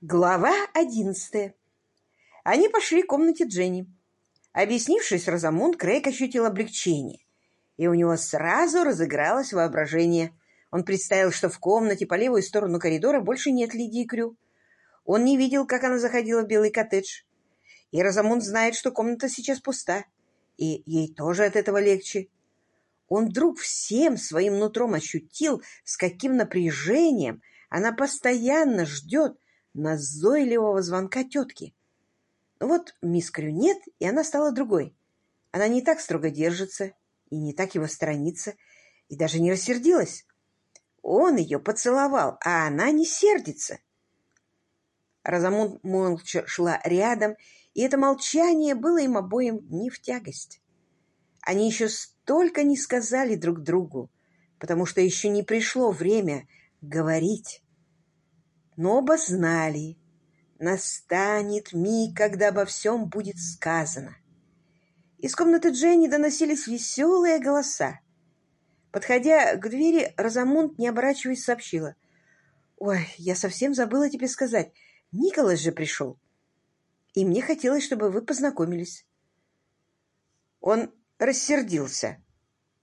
Глава одиннадцатая. Они пошли к комнате Дженни. Объяснившись Розамунд, Крейг ощутил облегчение, и у него сразу разыгралось воображение. Он представил, что в комнате по левую сторону коридора больше нет Лидии Крю. Он не видел, как она заходила в белый коттедж. И Розамунд знает, что комната сейчас пуста, и ей тоже от этого легче. Он вдруг всем своим нутром ощутил, с каким напряжением она постоянно ждет, назойливого звонка тетки. Вот мисс Крю нет, и она стала другой. Она не так строго держится и не так его сторонится, и даже не рассердилась. Он ее поцеловал, а она не сердится. Розамунд молча шла рядом, и это молчание было им обоим не в тягость. Они еще столько не сказали друг другу, потому что еще не пришло время говорить но оба знали, настанет миг, когда обо всем будет сказано. Из комнаты Дженни доносились веселые голоса. Подходя к двери, Розамунд, не оборачиваясь, сообщила. «Ой, я совсем забыла тебе сказать. Николас же пришел. И мне хотелось, чтобы вы познакомились». Он рассердился,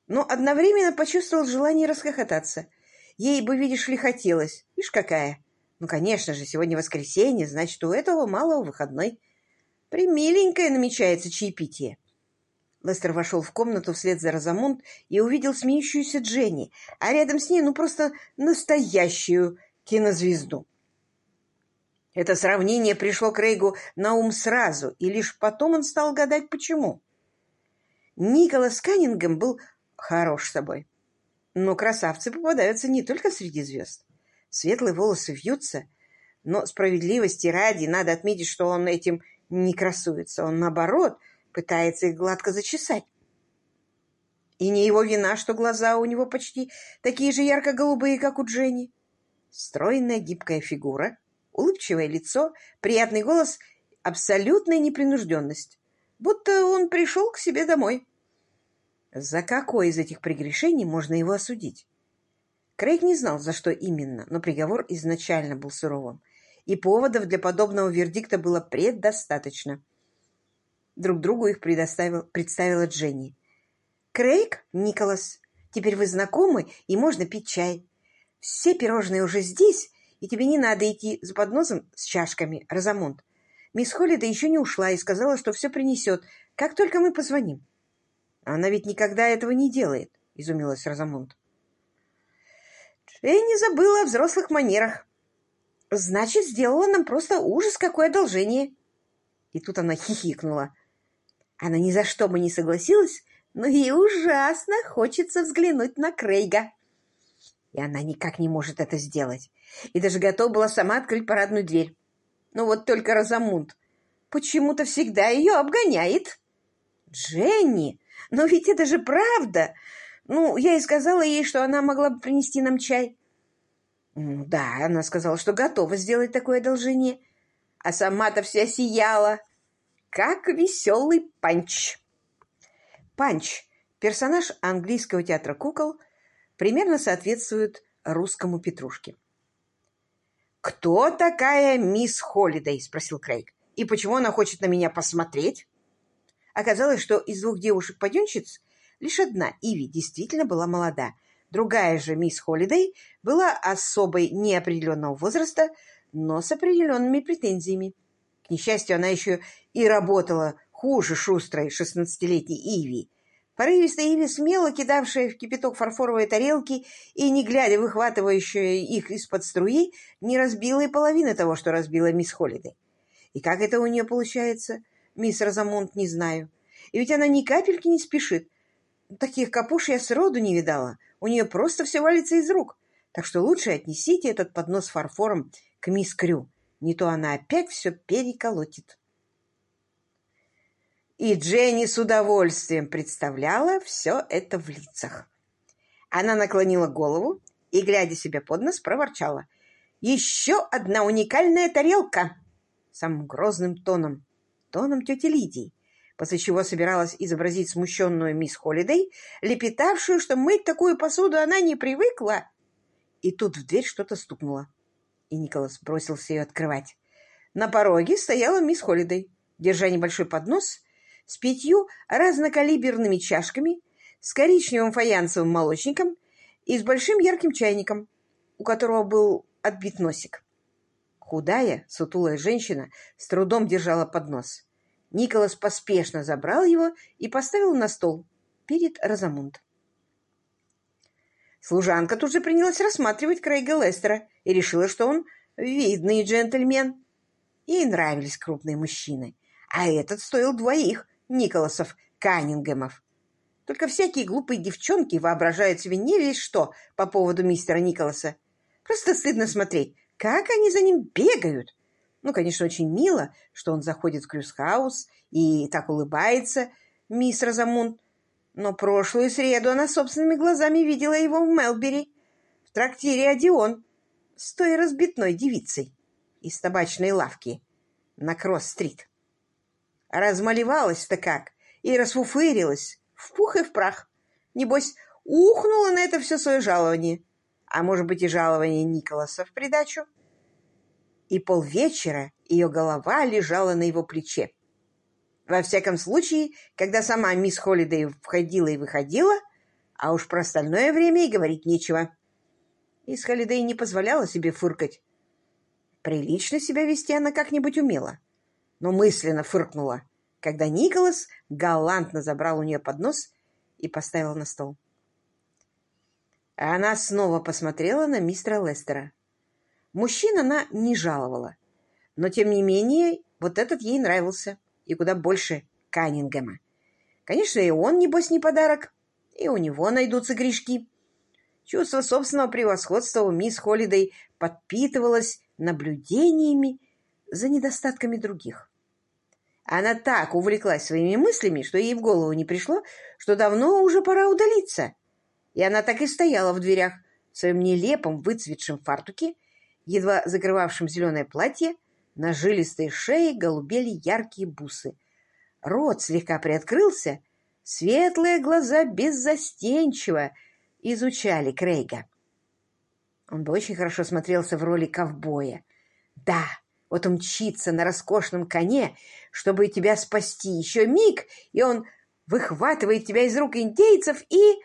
но одновременно почувствовал желание расхохотаться. Ей бы, видишь ли, хотелось. Видишь, какая. Ну, конечно же, сегодня воскресенье, значит, у этого малого выходной. Примиленькое намечается чаепитие. Лестер вошел в комнату вслед за Розамунд и увидел смеющуюся Дженни, а рядом с ней, ну, просто настоящую кинозвезду. Это сравнение пришло Крейгу на ум сразу, и лишь потом он стал гадать, почему. Николас Каннингем был хорош собой. Но красавцы попадаются не только среди звезд. Светлые волосы вьются, но справедливости ради надо отметить, что он этим не красуется. Он, наоборот, пытается их гладко зачесать. И не его вина, что глаза у него почти такие же ярко-голубые, как у Дженни. Стройная гибкая фигура, улыбчивое лицо, приятный голос, абсолютная непринужденность. Будто он пришел к себе домой. За какое из этих прегрешений можно его осудить? Крейг не знал, за что именно, но приговор изначально был суровым, и поводов для подобного вердикта было предостаточно. Друг другу их предоставил, представила Дженни. «Крейг, Николас, теперь вы знакомы, и можно пить чай. Все пирожные уже здесь, и тебе не надо идти за подносом с чашками, Розамунд. Мисс Холлида еще не ушла и сказала, что все принесет, как только мы позвоним». «Она ведь никогда этого не делает», — изумилась Розамунд. Энни забыла о взрослых манерах. Значит, сделала нам просто ужас какое одолжение. И тут она хихикнула. Она ни за что бы не согласилась, но ей ужасно хочется взглянуть на Крейга. И она никак не может это сделать. И даже готова была сама открыть парадную дверь. Но вот только Розамунд почему-то всегда ее обгоняет. Дженни, но ведь это же правда. Ну, я и сказала ей, что она могла бы принести нам чай. Да, она сказала, что готова сделать такое одолжение. А сама-то вся сияла, как веселый панч. Панч – персонаж английского театра кукол, примерно соответствует русскому Петрушке. «Кто такая мисс Холлидей?» – спросил Крейг. «И почему она хочет на меня посмотреть?» Оказалось, что из двух девушек-паденщиц Лишь одна, Иви, действительно была молода. Другая же, мисс Холлидей, была особой неопределенного возраста, но с определенными претензиями. К несчастью, она еще и работала хуже шустрой шестнадцатилетней Иви. Порывистая Иви, смело кидавшая в кипяток фарфоровые тарелки и, не глядя, выхватывающая их из-под струи, не разбила и половины того, что разбила мисс Холлидей. И как это у нее получается, мисс Розамонт, не знаю. И ведь она ни капельки не спешит, Таких капуш я сроду не видала. У нее просто все валится из рук. Так что лучше отнесите этот поднос фарфором к мисс Крю. Не то она опять все переколотит. И Дженни с удовольствием представляла все это в лицах. Она наклонила голову и, глядя себе под нос, проворчала. «Еще одна уникальная тарелка!» Самым грозным тоном, тоном тети Лидии после чего собиралась изобразить смущенную мисс Холидей, лепетавшую, что мыть такую посуду она не привыкла. И тут в дверь что-то стукнуло, и Николас бросился ее открывать. На пороге стояла мисс Холидей, держа небольшой поднос с пятью разнокалиберными чашками, с коричневым фаянсовым молочником и с большим ярким чайником, у которого был отбит носик. Худая, сутулая женщина с трудом держала поднос. Николас поспешно забрал его и поставил на стол перед Розамунд. Служанка тут же принялась рассматривать Крейга Лестера и решила, что он видный джентльмен. Ей нравились крупные мужчины, а этот стоил двоих Николасов Каннингемов. Только всякие глупые девчонки воображают себе не весь что по поводу мистера Николаса. Просто стыдно смотреть, как они за ним бегают. Ну, конечно, очень мило, что он заходит в Крюсхаус и так улыбается, мисс Розамунд. Но прошлую среду она собственными глазами видела его в Мелбери, в трактире «Одион», с той разбитной девицей из табачной лавки на Кросс-стрит. Размалевалась-то как и расфуфырилась в пух и в прах. Небось, ухнула на это все свое жалование. А может быть и жалование Николаса в придачу. И полвечера ее голова лежала на его плече. Во всяком случае, когда сама мисс Холидей входила и выходила, а уж про остальное время и говорить нечего. Мисс Холидей не позволяла себе фыркать. Прилично себя вести она как-нибудь умела, но мысленно фыркнула когда Николас галантно забрал у нее поднос и поставил на стол. Она снова посмотрела на мистера Лестера. Мужчин она не жаловала, но, тем не менее, вот этот ей нравился, и куда больше Каннингема. Конечно, и он, небось, не подарок, и у него найдутся грешки. Чувство собственного превосходства у мисс Холидей подпитывалось наблюдениями за недостатками других. Она так увлеклась своими мыслями, что ей в голову не пришло, что давно уже пора удалиться. И она так и стояла в дверях в своем нелепом выцветшем фартуке, едва закрывавшем зеленое платье, на жилистой шее голубели яркие бусы. Рот слегка приоткрылся, светлые глаза беззастенчиво изучали Крейга. Он бы очень хорошо смотрелся в роли ковбоя. Да, вот он мчится на роскошном коне, чтобы тебя спасти. Еще миг, и он выхватывает тебя из рук индейцев и...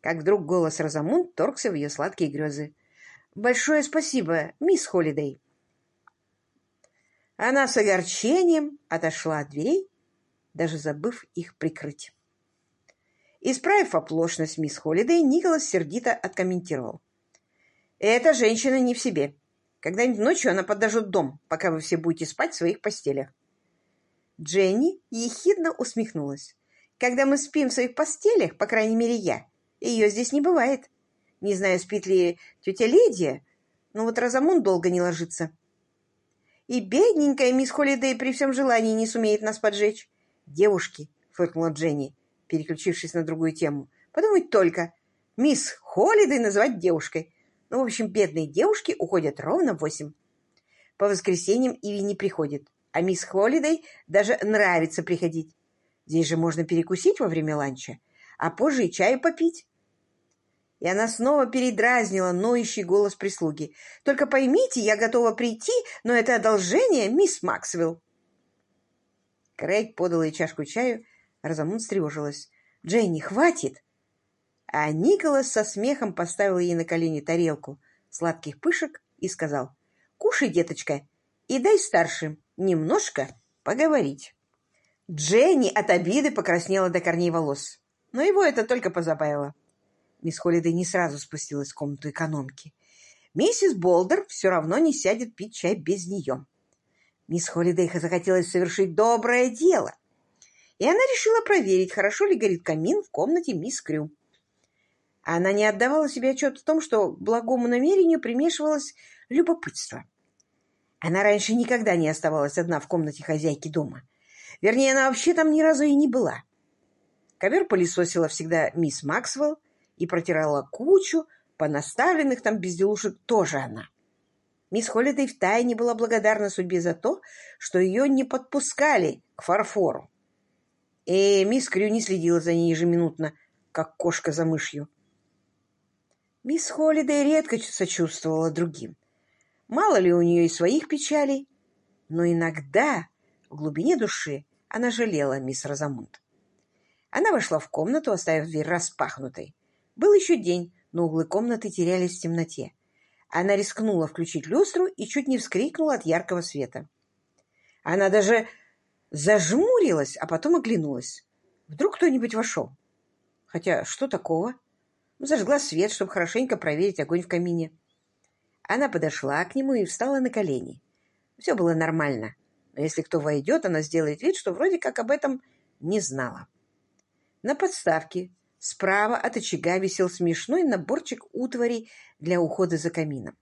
Как вдруг голос Розамунд торгся в ее сладкие грезы. «Большое спасибо, мисс Холидей!» Она с огорчением отошла от дверей, даже забыв их прикрыть. Исправив оплошность мисс Холидей, Николас сердито откомментировал. «Эта женщина не в себе. Когда-нибудь ночью она подожжет дом, пока вы все будете спать в своих постелях. Дженни ехидно усмехнулась. Когда мы спим в своих постелях, по крайней мере я, ее здесь не бывает. Не знаю, спит ли тетя Лидия, но вот Розамун долго не ложится. И бедненькая мисс Холидей при всем желании не сумеет нас поджечь. Девушки, фыркнула Дженни, переключившись на другую тему. Подумать только, мисс Холидей называть девушкой. Ну, в общем, бедные девушки уходят ровно в восемь. По воскресеньям Иви не приходит, а мисс Холидей даже нравится приходить. Здесь же можно перекусить во время ланча, а позже и чаю попить. И она снова передразнила ноющий голос прислуги. «Только поймите, я готова прийти, но это одолжение, мисс Максвелл». Крейг подал ей чашку чаю, Розамунд встревожилась. «Дженни, хватит! А Николас со смехом поставил ей на колени тарелку сладких пышек и сказал, «Кушай, деточка, и дай старшим немножко поговорить». Дженни от обиды покраснела до корней волос, но его это только позабавило. Мисс Холлидей не сразу спустилась в комнату экономки. Миссис Болдер все равно не сядет пить чай без нее. Мисс Холлидей захотелось совершить доброе дело, и она решила проверить, хорошо ли горит камин в комнате мисс Крю. Она не отдавала себе отчет в том, что благому намерению примешивалось любопытство. Она раньше никогда не оставалась одна в комнате хозяйки дома. Вернее, она вообще там ни разу и не была. Ковер пылесосила всегда мисс Максвелл и протирала кучу понаставленных там безделушек тоже она. Мисс Холлидей втайне была благодарна судьбе за то, что ее не подпускали к фарфору. И мисс Крю не следила за ней ежеминутно, как кошка за мышью. Мисс Холлидей редко сочувствовала другим. Мало ли у нее и своих печалей. Но иногда в глубине души она жалела мисс Розамунд. Она вошла в комнату, оставив дверь распахнутой. Был еще день, но углы комнаты терялись в темноте. Она рискнула включить люстру и чуть не вскрикнула от яркого света. Она даже зажмурилась, а потом оглянулась. Вдруг кто-нибудь вошел. Хотя что такого? Зажгла свет, чтобы хорошенько проверить огонь в камине. Она подошла к нему и встала на колени. Все было нормально. Но если кто войдет, она сделает вид, что вроде как об этом не знала. На подставке справа от очага висел смешной наборчик утварей для ухода за камином.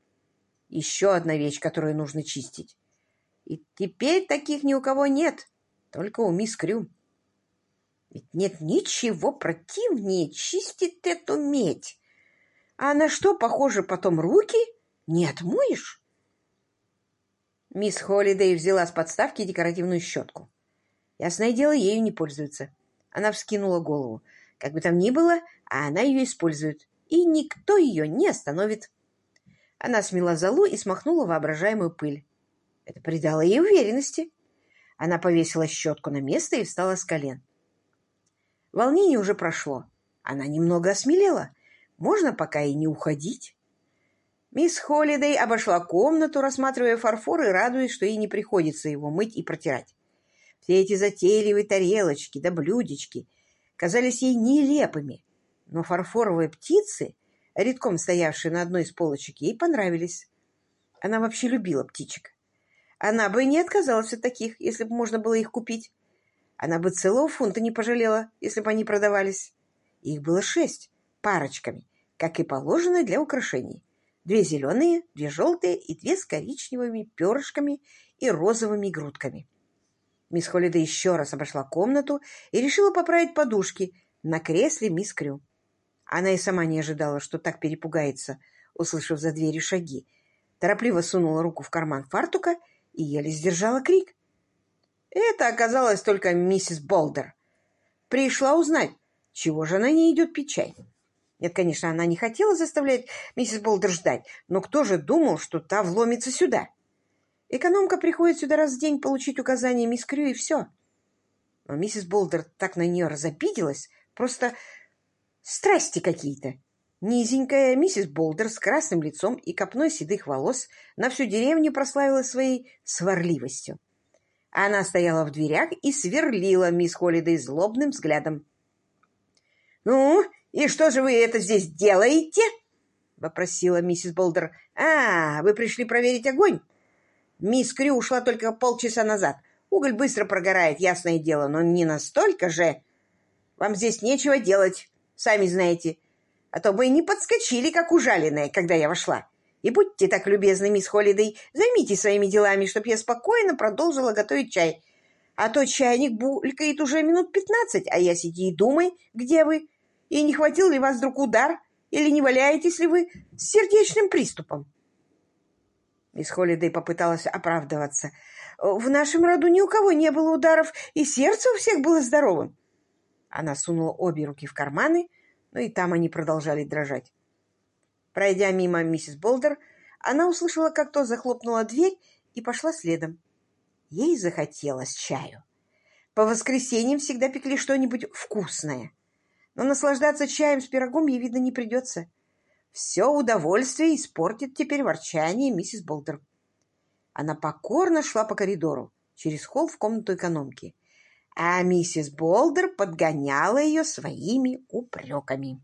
Еще одна вещь, которую нужно чистить. И теперь таких ни у кого нет, только у мисс Крю. Ведь нет ничего противнее чистить эту медь. А на что похоже потом руки? Не отмоешь? Мисс Холлидей взяла с подставки декоративную щетку. Ясное дело, ею не пользуются. Она вскинула голову. Как бы там ни было, а она ее использует. И никто ее не остановит. Она смела золу и смахнула воображаемую пыль. Это придало ей уверенности. Она повесила щетку на место и встала с колен. Волнение уже прошло. Она немного осмелела. Можно пока и не уходить. Мисс Холлидей обошла комнату, рассматривая фарфор и радуясь, что ей не приходится его мыть и протирать. Все эти затейливые тарелочки да блюдечки казались ей нелепыми, но фарфоровые птицы, редком стоявшие на одной из полочек, ей понравились. Она вообще любила птичек. Она бы не отказалась от таких, если бы можно было их купить. Она бы целого фунта не пожалела, если бы они продавались. Их было шесть, парочками, как и положено для украшений. Две зеленые, две желтые и две с коричневыми перышками и розовыми грудками. Мисс Холлида еще раз обошла комнату и решила поправить подушки на кресле мисс Крю. Она и сама не ожидала, что так перепугается, услышав за дверью шаги. Торопливо сунула руку в карман фартука и еле сдержала крик. Это оказалась только миссис Болдер. Пришла узнать, чего же она не идет пить чай. Нет, конечно, она не хотела заставлять миссис Болдер ждать, но кто же думал, что та вломится сюда? Экономка приходит сюда раз в день получить указания мисс Крю, и все. Но миссис Болдер так на нее разобиделась, просто страсти какие-то. Низенькая миссис Болдер с красным лицом и копной седых волос на всю деревню прославилась своей сварливостью. Она стояла в дверях и сверлила мисс Холлидей злобным взглядом. «Ну, и что же вы это здесь делаете?» — вопросила миссис Болдер. «А, вы пришли проверить огонь?» Мисс Крю ушла только полчаса назад. Уголь быстро прогорает, ясное дело, но не настолько же. Вам здесь нечего делать, сами знаете. А то и не подскочили, как ужаленные, когда я вошла. И будьте так любезны, мисс Холлидей, займитесь своими делами, чтобы я спокойно продолжила готовить чай. А то чайник булькает уже минут пятнадцать, а я сиди и думай, где вы. И не хватил ли вас вдруг удар, или не валяетесь ли вы с сердечным приступом? Мисс Холлидей попыталась оправдываться. «В нашем роду ни у кого не было ударов, и сердце у всех было здоровым». Она сунула обе руки в карманы, но и там они продолжали дрожать. Пройдя мимо миссис Болдер, она услышала, как то захлопнула дверь и пошла следом. Ей захотелось чаю. По воскресеньям всегда пекли что-нибудь вкусное. Но наслаждаться чаем с пирогом ей, видно, не придется. Все удовольствие испортит теперь ворчание миссис Болдер. Она покорно шла по коридору, через холл в комнату экономки, а миссис Болдер подгоняла ее своими упреками.